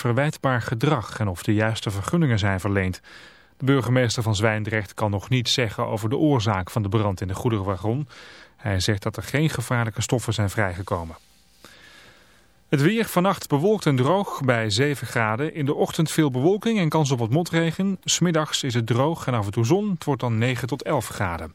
verwijtbaar gedrag en of de juiste vergunningen zijn verleend. De burgemeester van Zwijndrecht kan nog niets zeggen over de oorzaak van de brand in de goederenwagon. Hij zegt dat er geen gevaarlijke stoffen zijn vrijgekomen. Het weer vannacht bewolkt en droog bij 7 graden. In de ochtend veel bewolking en kans op wat motregen. Smiddags is het droog en af en toe zon. Het wordt dan 9 tot 11 graden.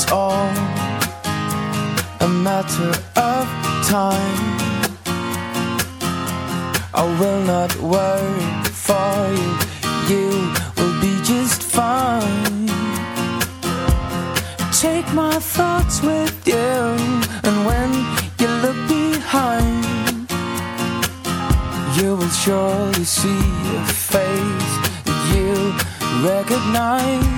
It's all a matter of time. I will not worry for you. You will be just fine. Take my thoughts with you, and when you look behind, you will surely see a face that you recognize.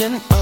contemplation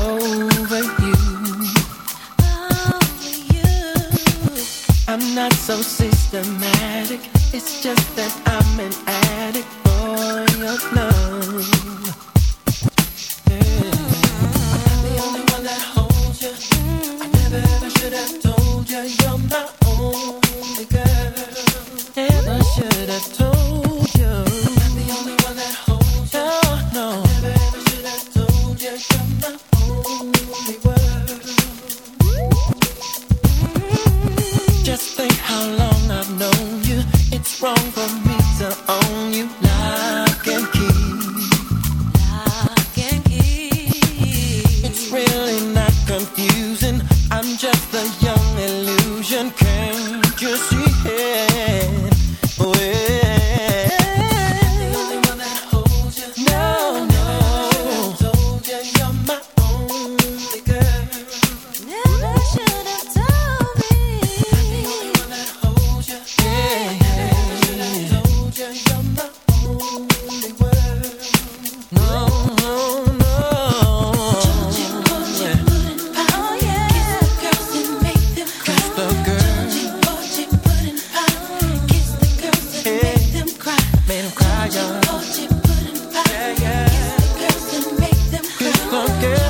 the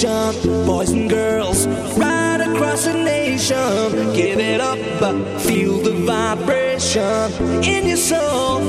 foundation. Boys and girls, right across the nation. Give it up, feel the vibration in your soul.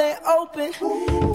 They open?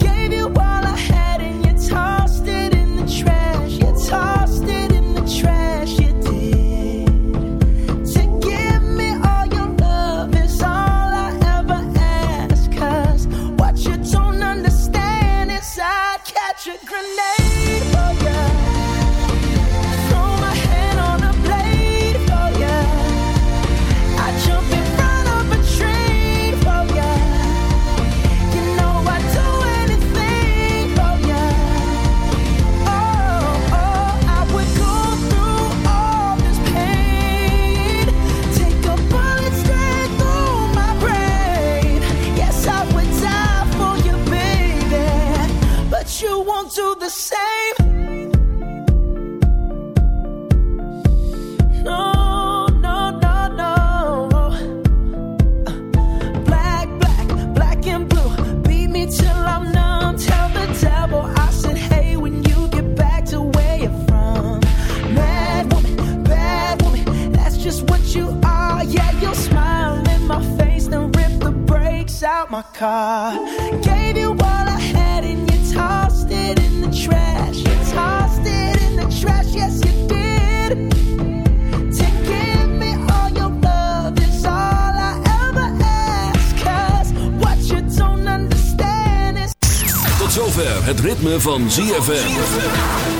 Het ritme van ZFM.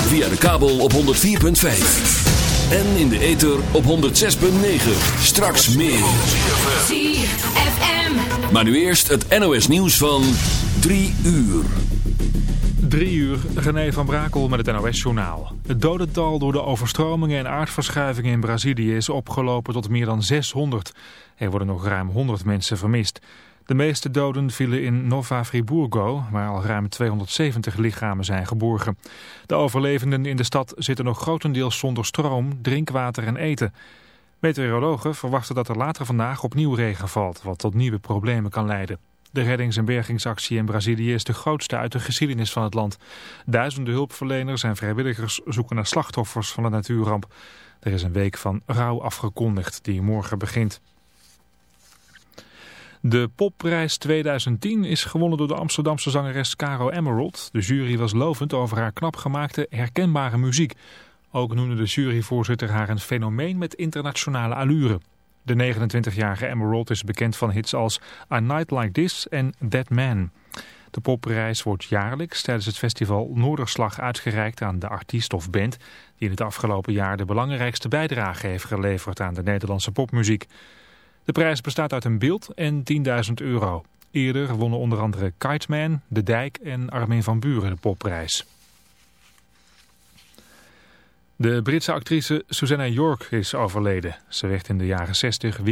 Via de kabel op 104.5. En in de ether op 106.9. Straks meer. ZFM. Maar nu eerst het NOS nieuws van 3 uur. Drie uur, René van Brakel met het NOS-journaal. Het dodental door de overstromingen en aardverschuivingen in Brazilië is opgelopen tot meer dan 600. Er worden nog ruim 100 mensen vermist. De meeste doden vielen in Nova Friburgo, waar al ruim 270 lichamen zijn geborgen. De overlevenden in de stad zitten nog grotendeels zonder stroom, drinkwater en eten. Meteorologen verwachten dat er later vandaag opnieuw regen valt, wat tot nieuwe problemen kan leiden. De reddings- en bergingsactie in Brazilië is de grootste uit de geschiedenis van het land. Duizenden hulpverleners en vrijwilligers zoeken naar slachtoffers van de natuurramp. Er is een week van rouw afgekondigd die morgen begint. De popprijs 2010 is gewonnen door de Amsterdamse zangeres Caro Emerald. De jury was lovend over haar knap gemaakte, herkenbare muziek. Ook noemde de juryvoorzitter haar een fenomeen met internationale allure. De 29-jarige Emerald is bekend van hits als A Night Like This en That Man. De popprijs wordt jaarlijks tijdens het festival Noorderslag uitgereikt aan de artiest of band... die in het afgelopen jaar de belangrijkste bijdrage heeft geleverd aan de Nederlandse popmuziek. De prijs bestaat uit een beeld en 10.000 euro. Eerder wonnen onder andere Kiteman, De Dijk en Armin van Buren de popprijs. De Britse actrice Susanna York is overleden. Ze werd in de jaren 60 wereld